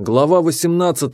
Глава 18.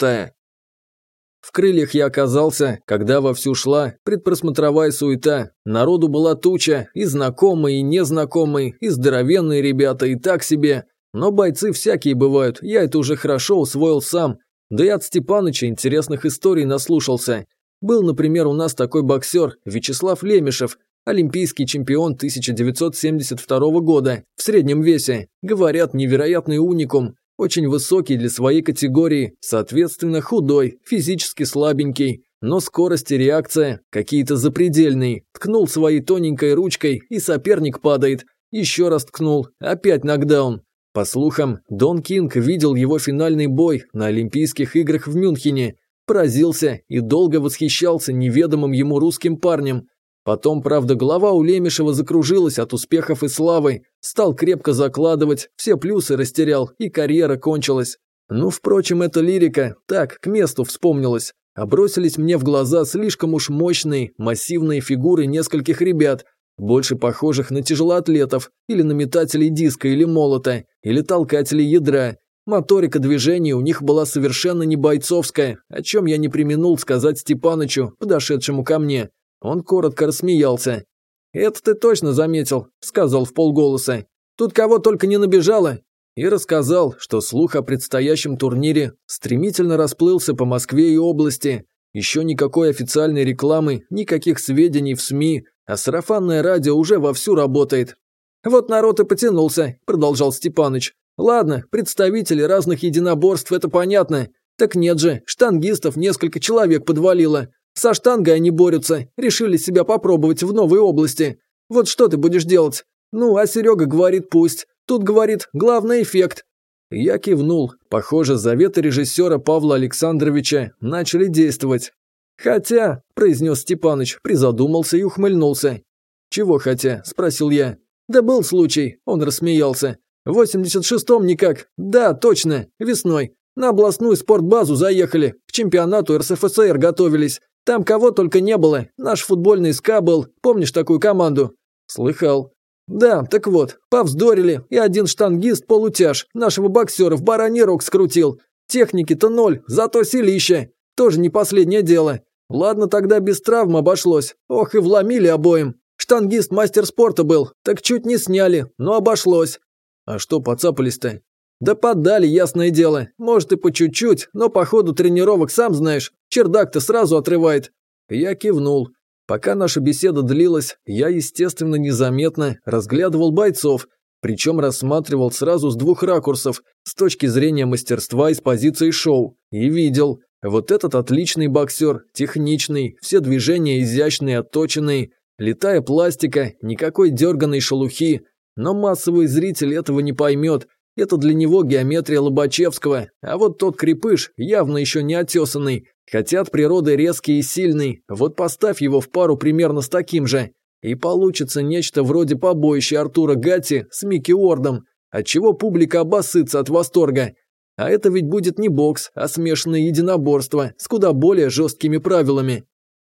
В крыльях я оказался, когда вовсю шла предпросмотровая суета. Народу была туча, и знакомые, и незнакомые, и здоровенные ребята, и так себе. Но бойцы всякие бывают, я это уже хорошо усвоил сам. Да и от Степаныча интересных историй наслушался. Был, например, у нас такой боксер Вячеслав Лемешев, олимпийский чемпион 1972 года, в среднем весе. Говорят, невероятный уникум. Очень высокий для своей категории, соответственно худой, физически слабенький, но скорость и реакция какие-то запредельные. Ткнул своей тоненькой ручкой, и соперник падает. Еще раз ткнул, опять нокдаун. По слухам, Дон Кинг видел его финальный бой на Олимпийских играх в Мюнхене. Поразился и долго восхищался неведомым ему русским парнем. Потом, правда, голова у Лемешева закружилась от успехов и славы, стал крепко закладывать, все плюсы растерял, и карьера кончилась. Ну, впрочем, эта лирика так, к месту вспомнилась. А бросились мне в глаза слишком уж мощные, массивные фигуры нескольких ребят, больше похожих на тяжелоатлетов, или на метателей диска или молота, или толкателей ядра. Моторика движения у них была совершенно не бойцовская, о чем я не применул сказать Степанычу, подошедшему ко мне. Он коротко рассмеялся. «Это ты точно заметил», – сказал в полголоса. «Тут кого только не набежало». И рассказал, что слух о предстоящем турнире стремительно расплылся по Москве и области. Еще никакой официальной рекламы, никаких сведений в СМИ, а сарафанное радио уже вовсю работает. «Вот народ и потянулся», – продолжал Степаныч. «Ладно, представители разных единоборств, это понятно. Так нет же, штангистов несколько человек подвалило. Со штангой они борются, решили себя попробовать в новой области. Вот что ты будешь делать? Ну, а Серега говорит пусть. Тут говорит, главный эффект. Я кивнул. Похоже, заветы режиссера Павла Александровича начали действовать. «Хотя», – произнес Степаныч, призадумался и ухмыльнулся. «Чего хотя?» – спросил я. «Да был случай», – он рассмеялся. «В 86-м никак. Да, точно, весной. На областную спортбазу заехали, к чемпионату РСФСР готовились. Там кого только не было. Наш футбольный СКА был. Помнишь такую команду? Слыхал. Да, так вот, повздорили, и один штангист полутяж нашего боксера в баранирок скрутил. Техники-то ноль, зато силище. Тоже не последнее дело. Ладно, тогда без травм обошлось. Ох, и вломили обоим. Штангист мастер спорта был, так чуть не сняли, но обошлось. А что поцапались-то? «Да подали, ясное дело. Может и по чуть-чуть, но по ходу тренировок сам знаешь, чердак-то сразу отрывает». Я кивнул. Пока наша беседа длилась, я, естественно, незаметно разглядывал бойцов, причем рассматривал сразу с двух ракурсов, с точки зрения мастерства и с позиции шоу, и видел. Вот этот отличный боксер, техничный, все движения изящные, отточенные, летая пластика, никакой дерганой шелухи. Но массовый зритель этого не поймет, это для него геометрия Лобачевского, а вот тот крепыш, явно еще не отесанный, хотя от природы резкий и сильный, вот поставь его в пару примерно с таким же, и получится нечто вроде побоища Артура Гати с Микки Уордом, отчего публика обоссытся от восторга. А это ведь будет не бокс, а смешанное единоборство с куда более жесткими правилами.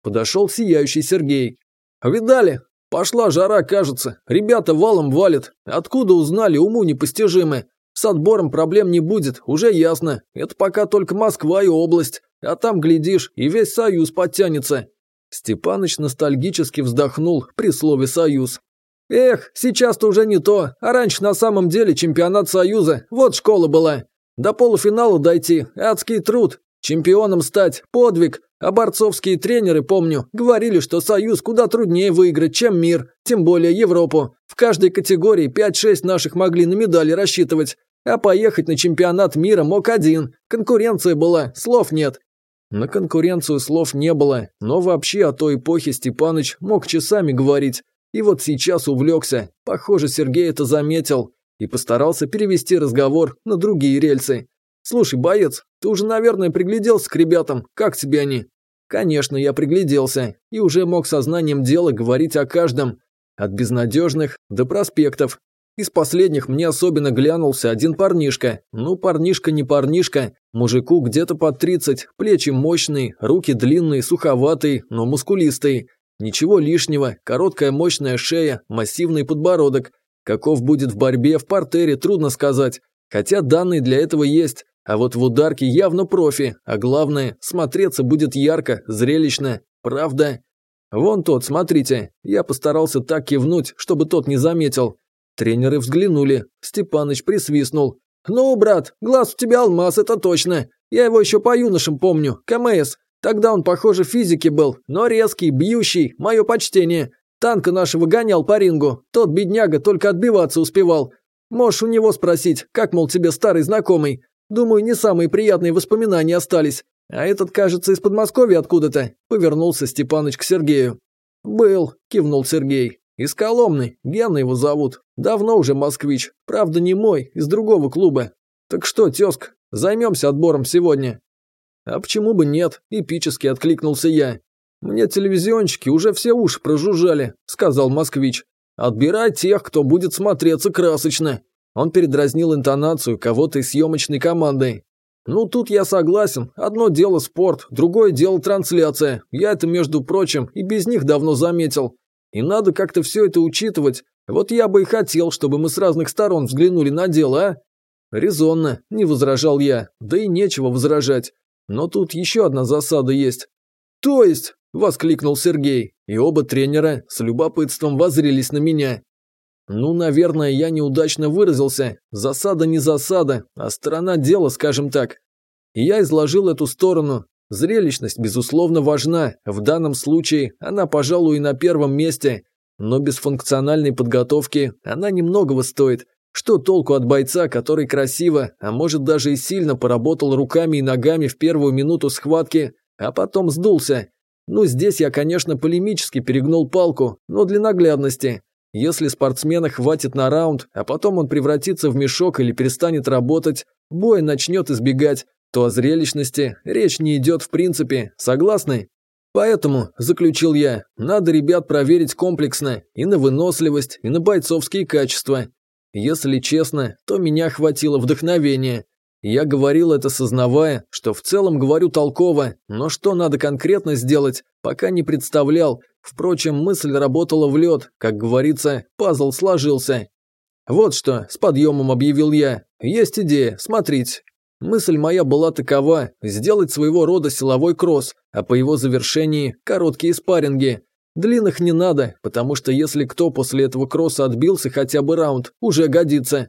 Подошел сияющий Сергей. «Видали? Пошла жара, кажется. Ребята валом валят. Откуда узнали, уму непостижимы. С отбором проблем не будет, уже ясно. Это пока только Москва и область. А там, глядишь, и весь Союз подтянется. Степаныч ностальгически вздохнул при слове «Союз». «Эх, сейчас-то уже не то, а раньше на самом деле чемпионат Союза, вот школа была. До полуфинала дойти, адский труд, чемпионом стать, подвиг, а борцовские тренеры, помню, говорили, что Союз куда труднее выиграть, чем мир, тем более Европу. В каждой категории 5-6 наших могли на медали рассчитывать. А поехать на чемпионат мира мог один. Конкуренция была, слов нет. На конкуренцию слов не было, но вообще о той эпохе Степаныч мог часами говорить. И вот сейчас увлекся. Похоже, Сергей это заметил. И постарался перевести разговор на другие рельсы. «Слушай, боец, ты уже, наверное, пригляделся к ребятам. Как тебе они?» Конечно, я пригляделся и уже мог сознанием дела говорить о каждом. От безнадежных до проспектов, из последних мне особенно глянулся один парнишка. Ну, парнишка не парнишка. Мужику где-то под 30, плечи мощные, руки длинные, суховатые, но мускулистые. Ничего лишнего, короткая мощная шея, массивный подбородок. Каков будет в борьбе, в партере, трудно сказать. Хотя данные для этого есть. А вот в ударке явно профи, а главное, смотреться будет ярко, зрелищно. Правда? Вон тот, смотрите. Я постарался так кивнуть, чтобы тот не заметил. Тренеры взглянули. Степаныч присвистнул. «Ну, брат, глаз у тебя алмаз, это точно. Я его еще по юношам помню, КМС. Тогда он, похоже, физики был, но резкий, бьющий, мое почтение. Танка нашего гонял по рингу, тот бедняга только отбиваться успевал. Можешь у него спросить, как, мол, тебе старый знакомый. Думаю, не самые приятные воспоминания остались. А этот, кажется, из Подмосковья откуда-то», – повернулся Степаныч к Сергею. «Был», – кивнул Сергей. Из Коломны, Гена его зовут. Давно уже москвич. Правда, не мой, из другого клуба. Так что, тезка, займемся отбором сегодня?» «А почему бы нет?» – эпически откликнулся я. «Мне телевизионщики уже все уши прожужжали», – сказал москвич. «Отбирай тех, кто будет смотреться красочно». Он передразнил интонацию кого-то из съемочной команды. «Ну, тут я согласен. Одно дело спорт, другое дело трансляция. Я это, между прочим, и без них давно заметил. И надо как-то все это учитывать. Вот я бы и хотел, чтобы мы с разных сторон взглянули на дело, а? Резонно, не возражал я, да и нечего возражать. Но тут еще одна засада есть. То есть, воскликнул Сергей, и оба тренера с любопытством возрились на меня. Ну, наверное, я неудачно выразился. Засада не засада, а сторона дела, скажем так. Я изложил эту сторону, Зрелищность, безусловно, важна, в данном случае она, пожалуй, на первом месте, но без функциональной подготовки она немногого стоит. Что толку от бойца, который красиво, а может даже и сильно поработал руками и ногами в первую минуту схватки, а потом сдулся? Ну, здесь я, конечно, полемически перегнул палку, но для наглядности. Если спортсмена хватит на раунд, а потом он превратится в мешок или перестанет работать, бой начнет избегать то о зрелищности речь не идет в принципе, согласны? Поэтому, заключил я, надо ребят проверить комплексно и на выносливость, и на бойцовские качества. Если честно, то меня хватило вдохновения. Я говорил это сознавая, что в целом говорю толково, но что надо конкретно сделать, пока не представлял. Впрочем, мысль работала в лед, как говорится, пазл сложился. «Вот что», – с подъемом объявил я, – «есть идея, смотрите». Мысль моя была такова – сделать своего рода силовой кросс, а по его завершении – короткие спарринги. Длинных не надо, потому что если кто после этого кросса отбился хотя бы раунд, уже годится.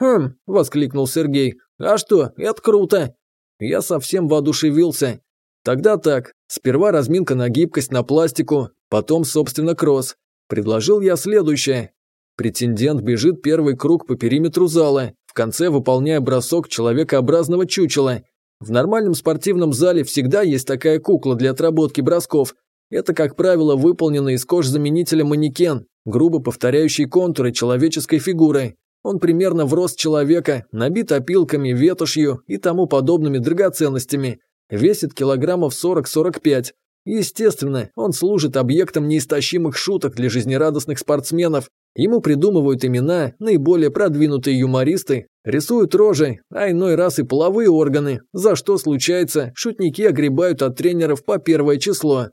«Хм!» – воскликнул Сергей. «А что, это круто!» Я совсем воодушевился. Тогда так. Сперва разминка на гибкость, на пластику, потом, собственно, кросс. Предложил я следующее. Претендент бежит первый круг по периметру зала, в конце выполняя бросок человекообразного чучела. В нормальном спортивном зале всегда есть такая кукла для отработки бросков. Это, как правило, выполнено из кожзаменителя манекен, грубо повторяющий контуры человеческой фигуры. Он примерно в рост человека, набит опилками, ветошью и тому подобными драгоценностями. Весит килограммов 40-45. Естественно, он служит объектом неистощимых шуток для жизнерадостных спортсменов, Ему придумывают имена, наиболее продвинутые юмористы, рисуют рожи, а иной раз и половые органы, за что случается, шутники огребают от тренеров по первое число.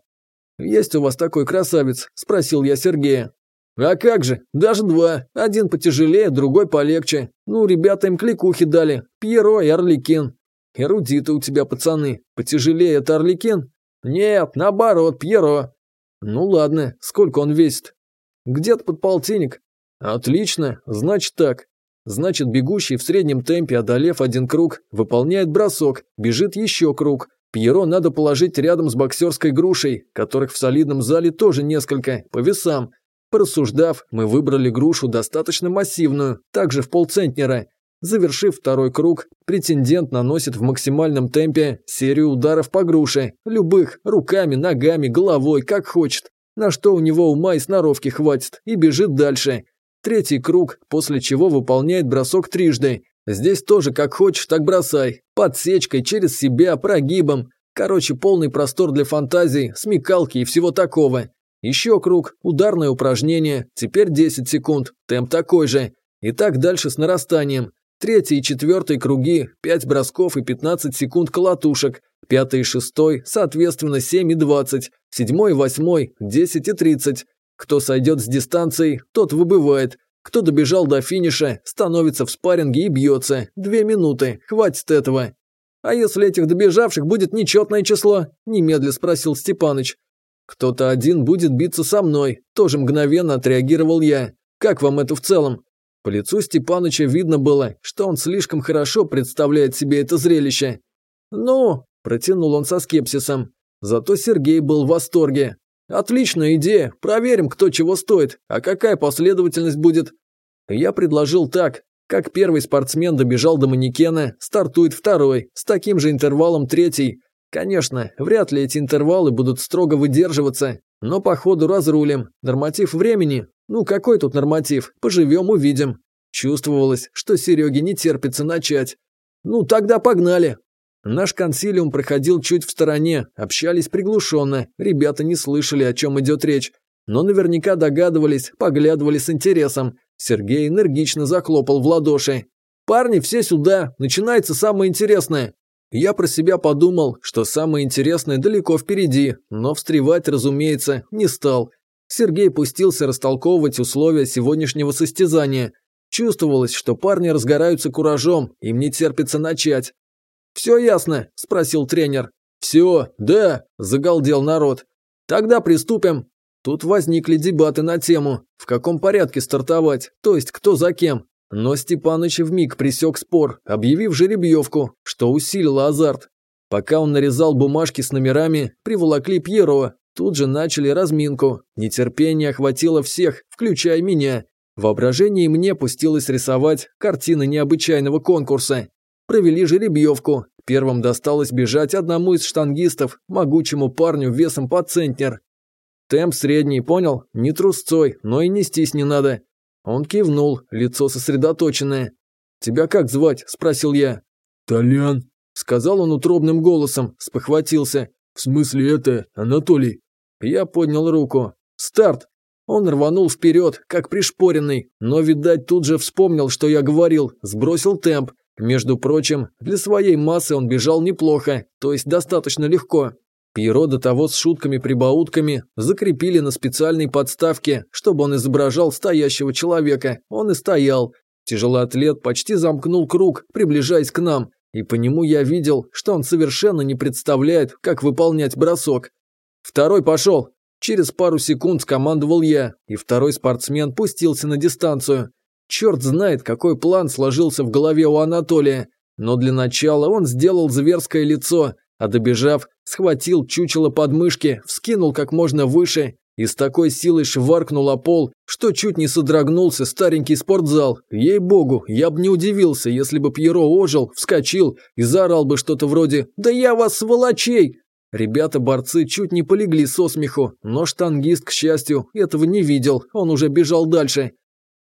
«Есть у вас такой красавец?» – спросил я Сергея. «А как же, даже два, один потяжелее, другой полегче. Ну, ребята им кликухи дали, Пьеро и Орликин». «Эрудиты у тебя, пацаны, потяжелее это Орликин?» «Нет, наоборот, Пьеро». «Ну ладно, сколько он весит?» Где-то под подполтинник. Отлично, значит так. Значит, бегущий в среднем темпе, одолев один круг, выполняет бросок, бежит еще круг. Пьеро надо положить рядом с боксерской грушей, которых в солидном зале тоже несколько, по весам. Порассуждав, мы выбрали грушу достаточно массивную, также в полцентнера. Завершив второй круг, претендент наносит в максимальном темпе серию ударов по груше, любых, руками, ногами, головой, как хочет на что у него ума и сноровки хватит, и бежит дальше. Третий круг, после чего выполняет бросок трижды. Здесь тоже как хочешь, так бросай. Подсечкой, через себя, прогибом. Короче, полный простор для фантазий, смекалки и всего такого. Еще круг, ударное упражнение, теперь 10 секунд, темп такой же. И так дальше с нарастанием. Третий и четвертый круги, 5 бросков и 15 секунд колотушек. Пятый и шестой, соответственно, 7 и 20, седьмой и восьмой, 10 и 30. Кто сойдет с дистанцией, тот выбывает. Кто добежал до финиша, становится в спарринге и бьется. Две минуты, хватит этого. «А если этих добежавших будет нечетное число?» – немедленно спросил Степаныч. «Кто-то один будет биться со мной», – тоже мгновенно отреагировал я. «Как вам это в целом?» По лицу Степаныча видно было, что он слишком хорошо представляет себе это зрелище. «Ну, Протянул он со скепсисом. Зато Сергей был в восторге. «Отличная идея! Проверим, кто чего стоит, а какая последовательность будет!» Я предложил так. Как первый спортсмен добежал до манекена, стартует второй, с таким же интервалом третий. Конечно, вряд ли эти интервалы будут строго выдерживаться, но по ходу разрулим. Норматив времени? Ну какой тут норматив? Поживем, увидим. Чувствовалось, что Сереге не терпится начать. «Ну тогда погнали!» Наш консилиум проходил чуть в стороне, общались приглушенно, ребята не слышали, о чем идет речь. Но наверняка догадывались, поглядывали с интересом. Сергей энергично захлопал в ладоши. «Парни, все сюда! Начинается самое интересное!» Я про себя подумал, что самое интересное далеко впереди, но встревать, разумеется, не стал. Сергей пустился растолковывать условия сегодняшнего состязания. Чувствовалось, что парни разгораются куражом, им не терпится начать. «Все ясно?» – спросил тренер. «Все, да», – загалдел народ. «Тогда приступим». Тут возникли дебаты на тему, в каком порядке стартовать, то есть кто за кем. Но Степаныч вмиг присек спор, объявив жеребьевку, что усилило азарт. Пока он нарезал бумажки с номерами, приволокли Пьерова. Тут же начали разминку. Нетерпение охватило всех, включая меня. Воображение мне пустилось рисовать картины необычайного конкурса провели жеребьевку. Первым досталось бежать одному из штангистов, могучему парню весом по центнер. Темп средний, понял? Не трусцой, но и нестись не надо. Он кивнул, лицо сосредоточенное. «Тебя как звать?» – спросил я. «Толян», – сказал он утробным голосом, спохватился. «В смысле это, Анатолий?» Я поднял руку. «Старт!» Он рванул вперед, как пришпоренный, но, видать, тут же вспомнил, что я говорил, сбросил темп. Между прочим, для своей массы он бежал неплохо, то есть достаточно легко. Пьеро до того с шутками-прибаутками закрепили на специальной подставке, чтобы он изображал стоящего человека. Он и стоял. Тяжелоатлет почти замкнул круг, приближаясь к нам, и по нему я видел, что он совершенно не представляет, как выполнять бросок. «Второй пошел!» Через пару секунд скомандовал я, и второй спортсмен пустился на дистанцию. Черт знает, какой план сложился в голове у Анатолия, но для начала он сделал зверское лицо, а добежав, схватил чучело под мышки, вскинул как можно выше и с такой силой шваркнул о пол, что чуть не содрогнулся старенький спортзал. Ей-богу, я бы не удивился, если бы Пьеро ожил, вскочил и заорал бы что-то вроде «Да я вас, сволочей!» Ребята-борцы чуть не полегли со смеху, но штангист, к счастью, этого не видел, он уже бежал дальше.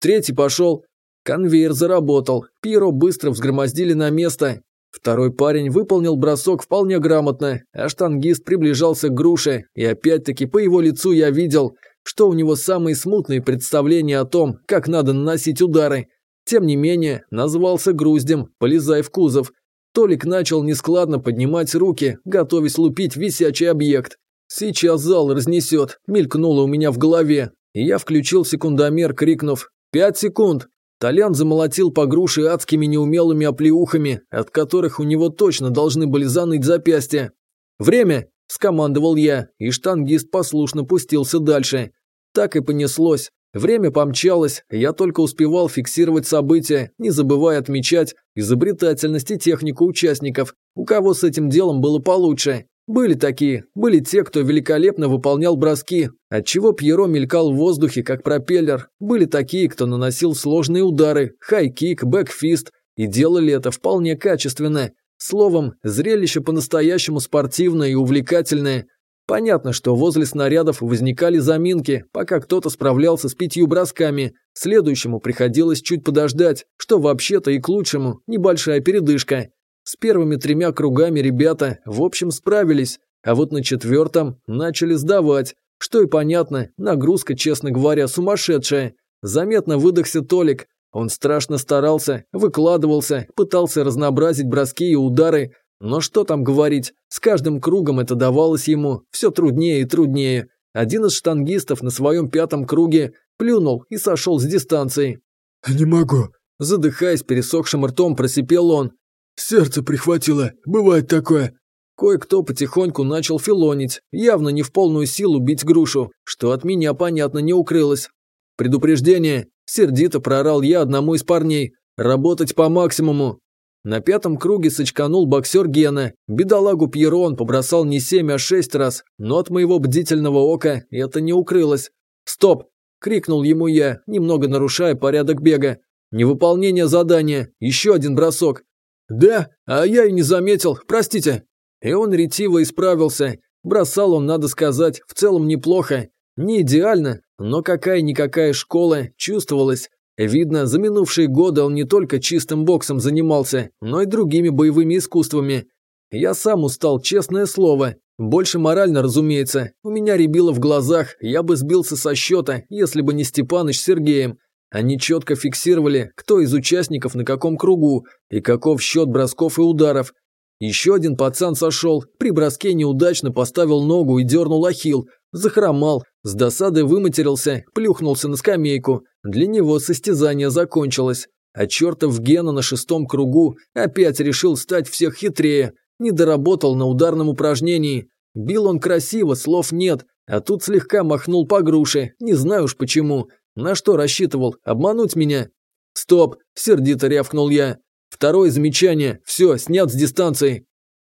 Третий пошел. Конвейер заработал. Пиро быстро взгромоздили на место. Второй парень выполнил бросок вполне грамотно, а штангист приближался к груше, и опять-таки по его лицу я видел, что у него самые смутные представления о том, как надо наносить удары. Тем не менее, назвался груздем, полезая в кузов. Толик начал нескладно поднимать руки, готовясь лупить висячий объект. «Сейчас зал разнесет», мелькнуло у меня в голове, и я включил секундомер, крикнув «Пять секунд!» Толян замолотил по груше адскими неумелыми оплеухами, от которых у него точно должны были заныть запястья. «Время!» – скомандовал я, и штангист послушно пустился дальше. Так и понеслось. Время помчалось, я только успевал фиксировать события, не забывая отмечать изобретательность и технику участников, у кого с этим делом было получше. Были такие, были те, кто великолепно выполнял броски, отчего Пьеро мелькал в воздухе, как пропеллер. Были такие, кто наносил сложные удары, хай-кик, бэкфист, и делали это вполне качественно. Словом, зрелище по-настоящему спортивное и увлекательное. Понятно, что возле снарядов возникали заминки, пока кто-то справлялся с пятью бросками. Следующему приходилось чуть подождать, что вообще-то и к лучшему, небольшая передышка. С первыми тремя кругами ребята, в общем, справились, а вот на четвертом начали сдавать. Что и понятно, нагрузка, честно говоря, сумасшедшая. Заметно выдохся Толик. Он страшно старался, выкладывался, пытался разнообразить броски и удары. Но что там говорить, с каждым кругом это давалось ему все труднее и труднее. Один из штангистов на своем пятом круге плюнул и сошел с дистанции. «Не могу», Задыхаясь пересохшим ртом, просипел он. Сердце прихватило, бывает такое». Кое-кто потихоньку начал филонить, явно не в полную силу бить грушу, что от меня, понятно, не укрылось. «Предупреждение!» – сердито прорал я одному из парней. «Работать по максимуму!» На пятом круге сочканул боксер Гена. Бедолагу Пьеро он побросал не семь, а шесть раз, но от моего бдительного ока это не укрылось. «Стоп!» – крикнул ему я, немного нарушая порядок бега. «Невыполнение задания! Еще один бросок!» «Да, а я и не заметил, простите». И он ретиво исправился. Бросал он, надо сказать, в целом неплохо. Не идеально, но какая-никакая школа чувствовалась. Видно, за минувшие годы он не только чистым боксом занимался, но и другими боевыми искусствами. Я сам устал, честное слово. Больше морально, разумеется. У меня ребило в глазах, я бы сбился со счета, если бы не Степаныч Сергеем. Они четко фиксировали, кто из участников на каком кругу и каков счет бросков и ударов. Еще один пацан сошел, при броске неудачно поставил ногу и дернул ахилл, захромал, с досады выматерился, плюхнулся на скамейку. Для него состязание закончилось. А чертов Гена на шестом кругу опять решил стать всех хитрее. Не доработал на ударном упражнении. Бил он красиво, слов нет, а тут слегка махнул по груше, не знаю уж почему. На что рассчитывал? Обмануть меня? Стоп, сердито рявкнул я. Второе замечание, все, снят с дистанции.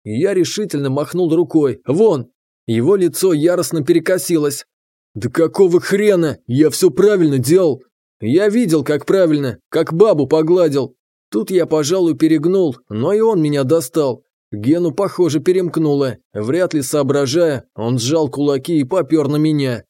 Я решительно махнул рукой. Вон! Его лицо яростно перекосилось. «Да какого хрена? Я все правильно делал!» «Я видел, как правильно, как бабу погладил!» Тут я, пожалуй, перегнул, но и он меня достал. Гену, похоже, перемкнуло. Вряд ли соображая, он сжал кулаки и попер на меня.